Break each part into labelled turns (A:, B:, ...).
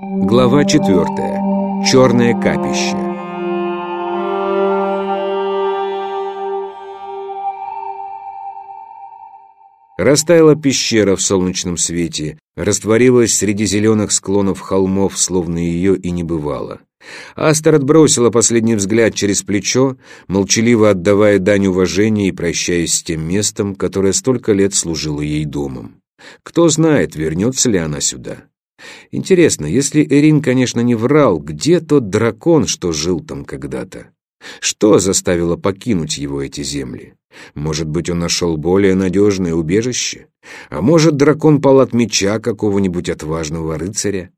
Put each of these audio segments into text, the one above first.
A: Глава четвертая. Черное капище. Растаяла пещера в солнечном свете, растворилась среди зеленых склонов холмов, словно ее и не бывало. Астер отбросила последний взгляд через плечо, молчаливо отдавая дань уважения и прощаясь с тем местом, которое столько лет служило ей домом. Кто знает, вернется ли она сюда. Интересно, если Эрин, конечно, не врал, где тот дракон, что жил там когда-то? Что заставило покинуть его эти земли? Может быть, он нашел более надежное убежище? А может, дракон пал от меча какого-нибудь отважного рыцаря?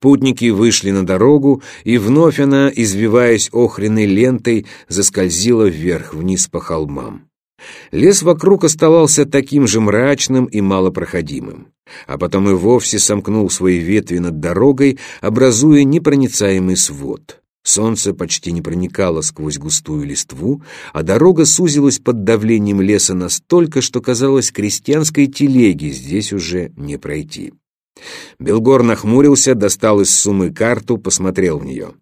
A: Путники вышли на дорогу, и вновь она, извиваясь охренной лентой, заскользила вверх-вниз по холмам. Лес вокруг оставался таким же мрачным и малопроходимым, а потом и вовсе сомкнул свои ветви над дорогой, образуя непроницаемый свод. Солнце почти не проникало сквозь густую листву, а дорога сузилась под давлением леса настолько, что казалось, крестьянской телеги здесь уже не пройти. Белгор нахмурился, достал из суммы карту, посмотрел в нее.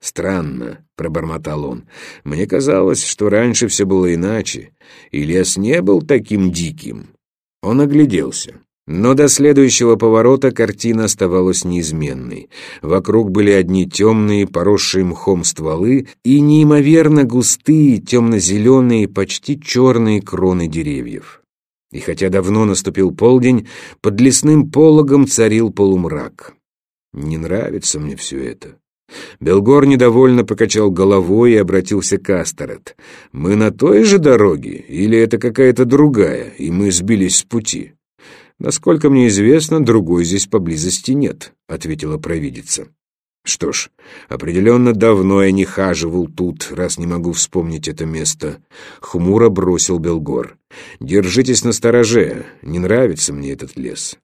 A: «Странно», — пробормотал он. «Мне казалось, что раньше все было иначе, и лес не был таким диким». Он огляделся. Но до следующего поворота картина оставалась неизменной. Вокруг были одни темные, поросшие мхом стволы и неимоверно густые, темно-зеленые, почти черные кроны деревьев. И хотя давно наступил полдень, под лесным пологом царил полумрак. «Не нравится мне все это», Белгор недовольно покачал головой и обратился к Астерет. «Мы на той же дороге, или это какая-то другая, и мы сбились с пути?» «Насколько мне известно, другой здесь поблизости нет», — ответила провидица. «Что ж, определенно давно я не хаживал тут, раз не могу вспомнить это место», — хмуро бросил Белгор. «Держитесь на стороже, не нравится мне этот лес.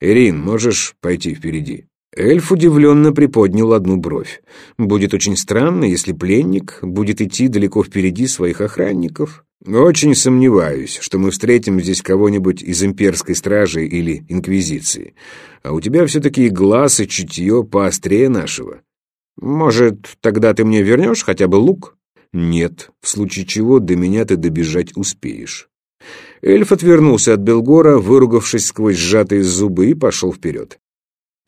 A: Ирин, можешь пойти впереди?» Эльф удивленно приподнял одну бровь. «Будет очень странно, если пленник будет идти далеко впереди своих охранников. Очень сомневаюсь, что мы встретим здесь кого-нибудь из имперской стражи или инквизиции. А у тебя все-таки глаз и чутье поострее нашего. Может, тогда ты мне вернешь хотя бы лук?» «Нет, в случае чего до меня ты добежать успеешь». Эльф отвернулся от Белгора, выругавшись сквозь сжатые зубы, и пошел вперед.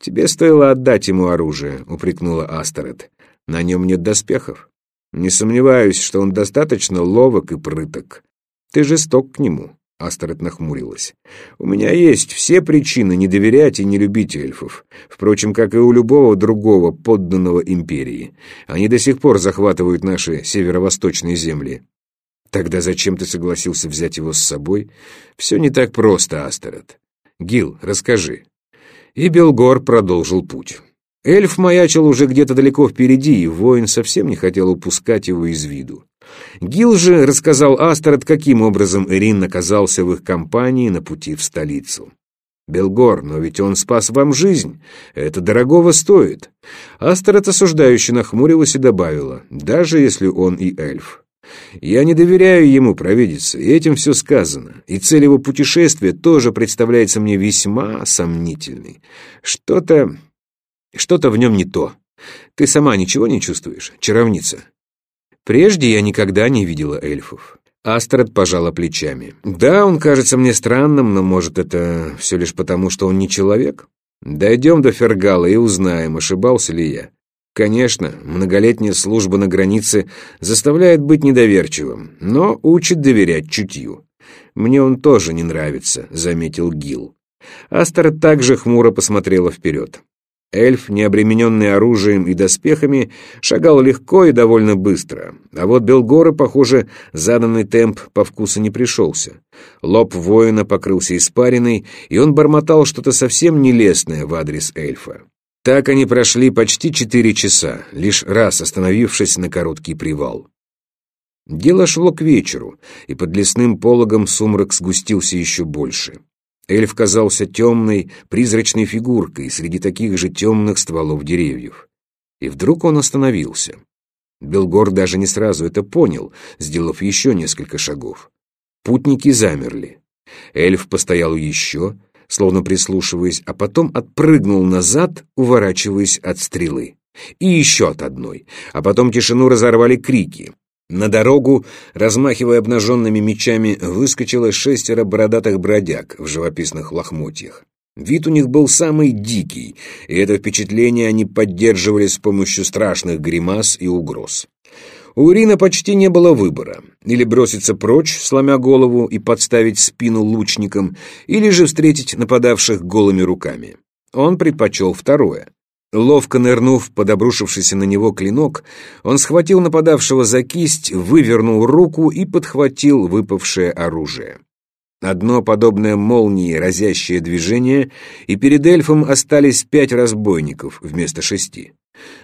A: «Тебе стоило отдать ему оружие», — упрекнула Астерет. «На нем нет доспехов. Не сомневаюсь, что он достаточно ловок и прыток. Ты жесток к нему», — Астерет нахмурилась. «У меня есть все причины не доверять и не любить эльфов. Впрочем, как и у любого другого подданного империи. Они до сих пор захватывают наши северо-восточные земли». «Тогда зачем ты согласился взять его с собой?» «Все не так просто, Астерет. Гил, расскажи, и Белгор продолжил путь. Эльф маячил уже где-то далеко впереди, и воин совсем не хотел упускать его из виду. Гил же рассказал Астерот, каким образом Эрин оказался в их компании на пути в столицу. «Белгор, но ведь он спас вам жизнь. Это дорогого стоит». Астерот осуждающе нахмурилась и добавила, «даже если он и эльф». Я не доверяю ему, провидице, и этим все сказано. И цель его путешествия тоже представляется мне весьма сомнительной. Что-то... что-то в нем не то. Ты сама ничего не чувствуешь, чаровница? Прежде я никогда не видела эльфов. Астрид пожала плечами. Да, он кажется мне странным, но, может, это все лишь потому, что он не человек? Дойдем до Фергала и узнаем, ошибался ли я. Конечно, многолетняя служба на границе заставляет быть недоверчивым, но учит доверять чутью. «Мне он тоже не нравится», — заметил Гил. Астер также хмуро посмотрела вперед. Эльф, не обремененный оружием и доспехами, шагал легко и довольно быстро, а вот Белгора, похоже, заданный темп по вкусу не пришелся. Лоб воина покрылся испариной, и он бормотал что-то совсем нелестное в адрес эльфа. Так они прошли почти четыре часа, лишь раз остановившись на короткий привал. Дело шло к вечеру, и под лесным пологом сумрак сгустился еще больше. Эльф казался темной, призрачной фигуркой среди таких же темных стволов деревьев. И вдруг он остановился. Белгор даже не сразу это понял, сделав еще несколько шагов. Путники замерли. Эльф постоял еще, словно прислушиваясь, а потом отпрыгнул назад, уворачиваясь от стрелы. И еще от одной, а потом тишину разорвали крики. На дорогу, размахивая обнаженными мечами, выскочило шестеро бородатых бродяг в живописных лохмотьях. Вид у них был самый дикий, и это впечатление они поддерживали с помощью страшных гримас и угроз. У Ирина почти не было выбора. Или броситься прочь, сломя голову и подставить спину лучникам, или же встретить нападавших голыми руками. Он предпочел второе. Ловко нырнув под обрушившийся на него клинок, он схватил нападавшего за кисть, вывернул руку и подхватил выпавшее оружие. Одно подобное молнии разящее движение, и перед эльфом остались пять разбойников вместо шести.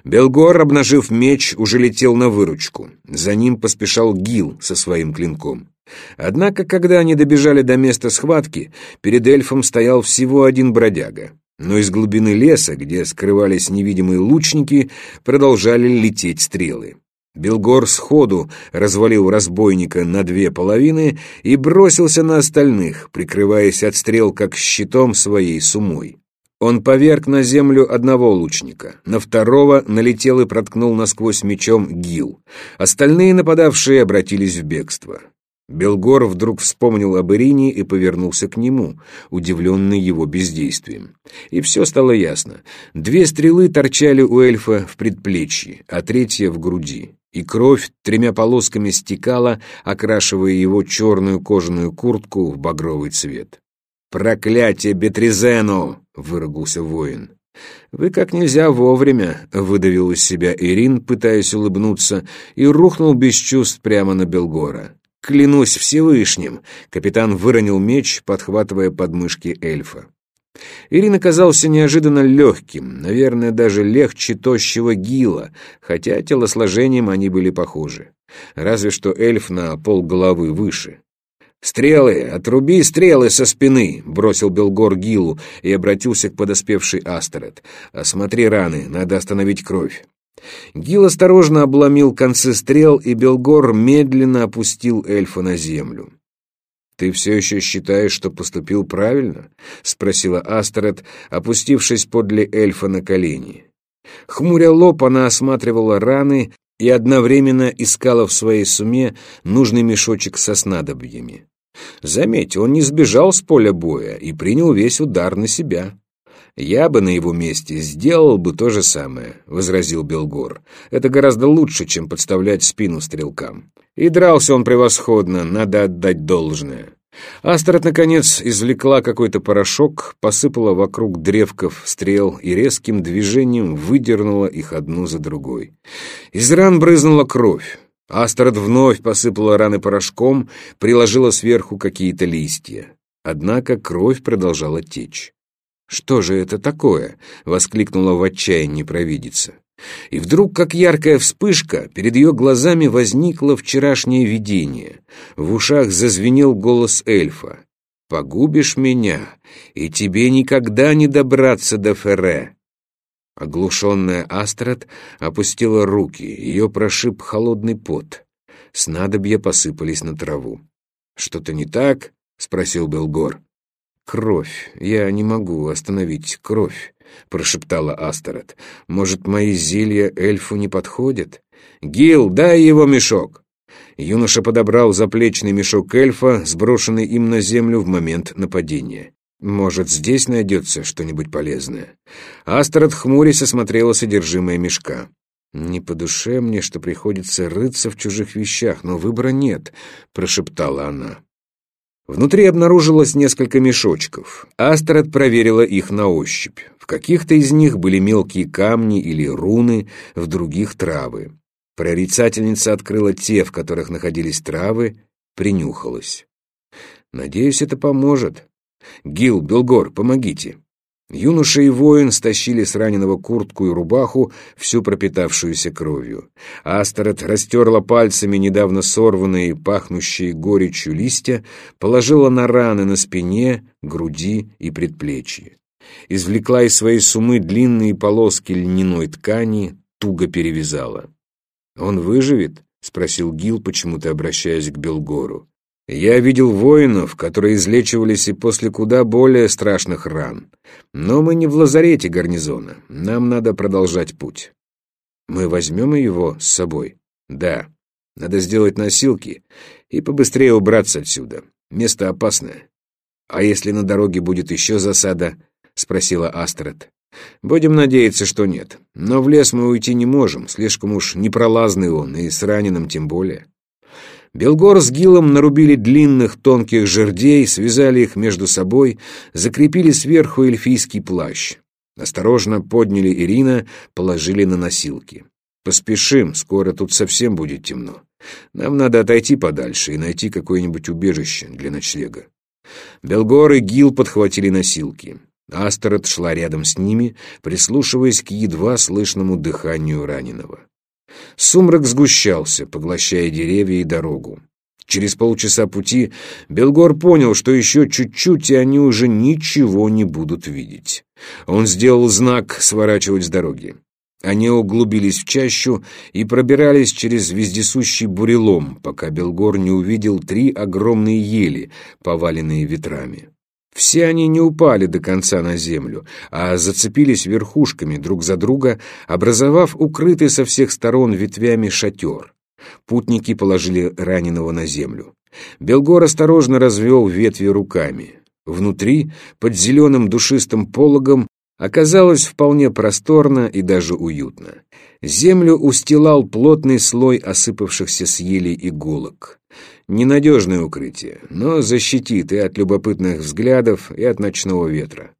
A: Белгор, обнажив меч, уже летел на выручку. За ним поспешал Гил со своим клинком. Однако, когда они добежали до места схватки, перед эльфом стоял всего один бродяга. Но из глубины леса, где скрывались невидимые лучники, продолжали лететь стрелы. Белгор сходу развалил разбойника на две половины и бросился на остальных, прикрываясь от стрел как щитом своей сумой. Он поверг на землю одного лучника, на второго налетел и проткнул насквозь мечом Гил. Остальные нападавшие обратились в бегство. Белгор вдруг вспомнил об Ирине и повернулся к нему, удивленный его бездействием. И все стало ясно. Две стрелы торчали у эльфа в предплечье, а третья в груди и кровь тремя полосками стекала, окрашивая его черную кожаную куртку в багровый цвет. «Проклятие Бетризену!» — выругался воин. «Вы как нельзя вовремя», — выдавил из себя Ирин, пытаясь улыбнуться, и рухнул без чувств прямо на Белгора. «Клянусь Всевышним!» — капитан выронил меч, подхватывая подмышки эльфа. Ирин оказался неожиданно легким, наверное, даже легче тощего гила, хотя телосложением они были похожи. Разве что эльф на полголовы выше. «Стрелы! Отруби стрелы со спины!» — бросил Белгор Гилу и обратился к подоспевшей Астерет. «Осмотри раны, надо остановить кровь». Гил осторожно обломил концы стрел, и Белгор медленно опустил эльфа на землю. «Ты все еще считаешь, что поступил правильно?» — спросила Астерет, опустившись подле эльфа на колени. Хмуря лоб, она осматривала раны и одновременно искала в своей суме нужный мешочек со снадобьями. Заметь, он не сбежал с поля боя и принял весь удар на себя. «Я бы на его месте сделал бы то же самое», — возразил Белгор. «Это гораздо лучше, чем подставлять спину стрелкам. И дрался он превосходно, надо отдать должное». Астрид, наконец, извлекла какой-то порошок, посыпала вокруг древков стрел и резким движением выдернула их одну за другой. Из ран брызнула кровь. Астрид вновь посыпала раны порошком, приложила сверху какие-то листья. Однако кровь продолжала течь. «Что же это такое?» — воскликнула в отчаянии провидица. И вдруг, как яркая вспышка, перед ее глазами возникло вчерашнее видение. В ушах зазвенел голос эльфа. «Погубишь меня, и тебе никогда не добраться до Ферре». Оглушенная Астрад опустила руки, ее прошиб холодный пот. Снадобья посыпались на траву. «Что-то не так?» — спросил Белгор. «Кровь. Я не могу остановить кровь», — прошептала Астерет. «Может, мои зелья эльфу не подходят?» «Гил, дай его мешок!» Юноша подобрал заплечный мешок эльфа, сброшенный им на землю в момент нападения. «Может, здесь найдется что-нибудь полезное?» Астерет хмурясь осмотрела содержимое мешка. «Не по душе мне, что приходится рыться в чужих вещах, но выбора нет», — прошептала она. Внутри обнаружилось несколько мешочков. Астрид проверила их на ощупь. В каких-то из них были мелкие камни или руны, в других — травы. Прорицательница открыла те, в которых находились травы, принюхалась. «Надеюсь, это поможет. Гил, Белгор, помогите». Юноша и воин стащили с раненого куртку и рубаху, всю пропитавшуюся кровью. Астерет растерла пальцами недавно сорванные, пахнущие горечью листья, положила на раны на спине, груди и предплечье. Извлекла из своей сумы длинные полоски льняной ткани, туго перевязала. «Он выживет?» — спросил Гил, почему-то обращаясь к Белгору. Я видел воинов, которые излечивались и после куда более страшных ран. Но мы не в лазарете гарнизона. Нам надо продолжать путь. Мы возьмем его с собой? Да. Надо сделать носилки и побыстрее убраться отсюда. Место опасное. А если на дороге будет еще засада? Спросила Астрид. Будем надеяться, что нет. Но в лес мы уйти не можем. Слишком уж непролазный он, и с раненым тем более. Белгор с Гилом нарубили длинных тонких жердей, связали их между собой, закрепили сверху эльфийский плащ. Осторожно подняли Ирина, положили на носилки. «Поспешим, скоро тут совсем будет темно. Нам надо отойти подальше и найти какое-нибудь убежище для ночлега». Белгор и Гил подхватили носилки. Астерот шла рядом с ними, прислушиваясь к едва слышному дыханию раненого. Сумрак сгущался, поглощая деревья и дорогу. Через полчаса пути Белгор понял, что еще чуть-чуть, и они уже ничего не будут видеть. Он сделал знак сворачивать с дороги. Они углубились в чащу и пробирались через вездесущий бурелом, пока Белгор не увидел три огромные ели, поваленные ветрами. Все они не упали до конца на землю, а зацепились верхушками друг за друга, образовав укрытый со всех сторон ветвями шатер. Путники положили раненого на землю. Белгор осторожно развел ветви руками. Внутри, под зеленым душистым пологом, оказалось вполне просторно и даже уютно. Землю устилал плотный слой осыпавшихся с елей иголок. Ненадежное укрытие, но защитит и от любопытных взглядов, и от ночного ветра.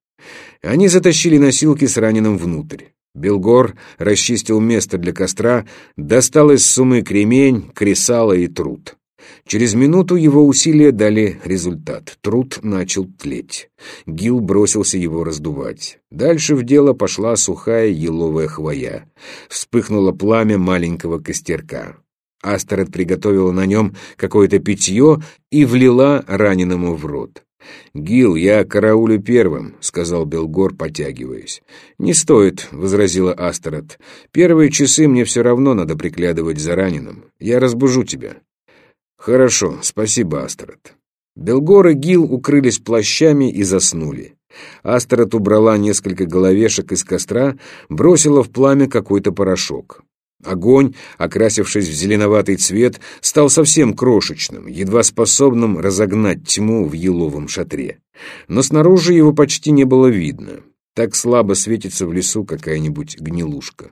A: Они затащили носилки с раненым внутрь. Белгор расчистил место для костра, достал из сумы кремень, кресало и труд. Через минуту его усилия дали результат. Труд начал тлеть. Гил бросился его раздувать. Дальше в дело пошла сухая еловая хвоя. Вспыхнуло пламя маленького костерка. Астерет приготовила на нем какое-то питье и влила раненому в рот. «Гил, я караулю первым», — сказал Белгор, потягиваясь. «Не стоит», — возразила Астерет. «Первые часы мне все равно надо приглядывать за раненым. Я разбужу тебя». «Хорошо, спасибо, Астерет». Белгор и Гил укрылись плащами и заснули. Астерет убрала несколько головешек из костра, бросила в пламя какой-то порошок. Огонь, окрасившись в зеленоватый цвет, стал совсем крошечным, едва способным разогнать тьму в еловом шатре. Но снаружи его почти не было видно. Так слабо светится в лесу какая-нибудь гнилушка.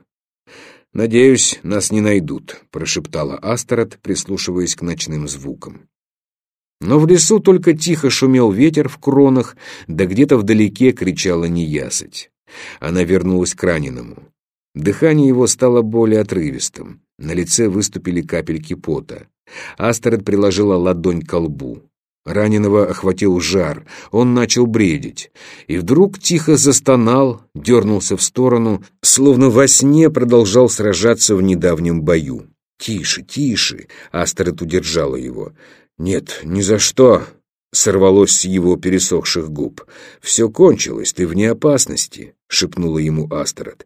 A: «Надеюсь, нас не найдут», — прошептала Астерот, прислушиваясь к ночным звукам. Но в лесу только тихо шумел ветер в кронах, да где-то вдалеке кричала неясыть. Она вернулась к раненому. Дыхание его стало более отрывистым. На лице выступили капельки пота. Астерет приложила ладонь к лбу. Раненого охватил жар, он начал бредить. И вдруг тихо застонал, дернулся в сторону, словно во сне продолжал сражаться в недавнем бою. «Тише, тише!» — Астерет удержала его. «Нет, ни за что!» — сорвалось с его пересохших губ. «Все кончилось, ты вне опасности!» — шепнула ему Астерет.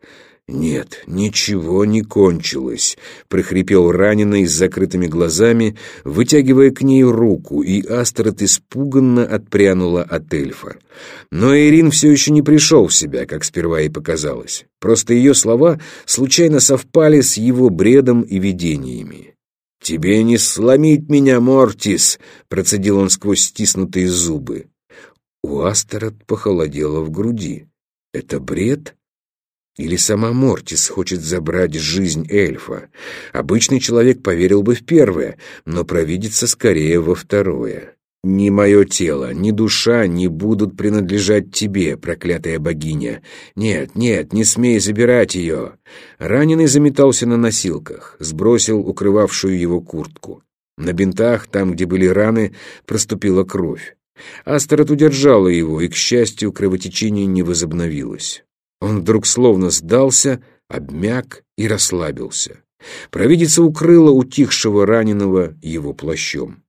A: «Нет, ничего не кончилось», — прохрипел раненый с закрытыми глазами, вытягивая к ней руку, и Астрид испуганно отпрянула от эльфа. Но Ирин все еще не пришел в себя, как сперва и показалось. Просто ее слова случайно совпали с его бредом и видениями. «Тебе не сломить меня, Мортис!» — процедил он сквозь стиснутые зубы. У Астерот похолодело в груди. «Это бред?» Или сама Мортис хочет забрать жизнь эльфа. Обычный человек поверил бы в первое, но провидится скорее во второе. «Ни мое тело, ни душа не будут принадлежать тебе, проклятая богиня. Нет, нет, не смей забирать ее!» Раненый заметался на носилках, сбросил укрывавшую его куртку. На бинтах, там, где были раны, проступила кровь. Астерот удержала его, и, к счастью, кровотечение не возобновилось. Он вдруг словно сдался, обмяк и расслабился. Провидица укрыла утихшего раненого его плащом.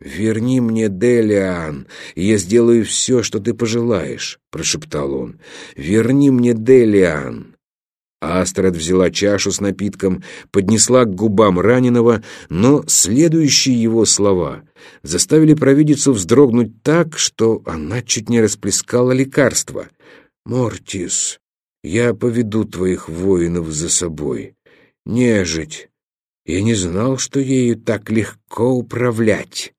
A: «Верни мне Делиан, и я сделаю все, что ты пожелаешь», — прошептал он. «Верни мне Делиан». Астрид взяла чашу с напитком, поднесла к губам раненого, но следующие его слова заставили провидицу вздрогнуть так, что она чуть не расплескала лекарство. «Мортис, я поведу твоих воинов за собой. Нежить, я не знал, что ею так легко управлять».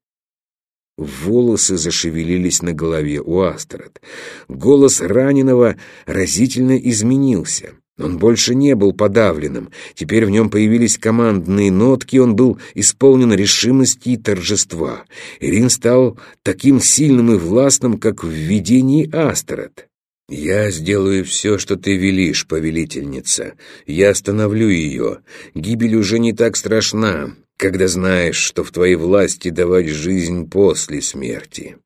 A: Волосы зашевелились на голове у Астрид. Голос раненого разительно изменился. Он больше не был подавленным. Теперь в нем появились командные нотки, он был исполнен решимости и торжества. Ирин стал таким сильным и властным, как в видении Астерет. «Я сделаю все, что ты велишь, повелительница. Я остановлю ее. Гибель уже не так страшна, когда знаешь, что в твоей власти давать жизнь после смерти».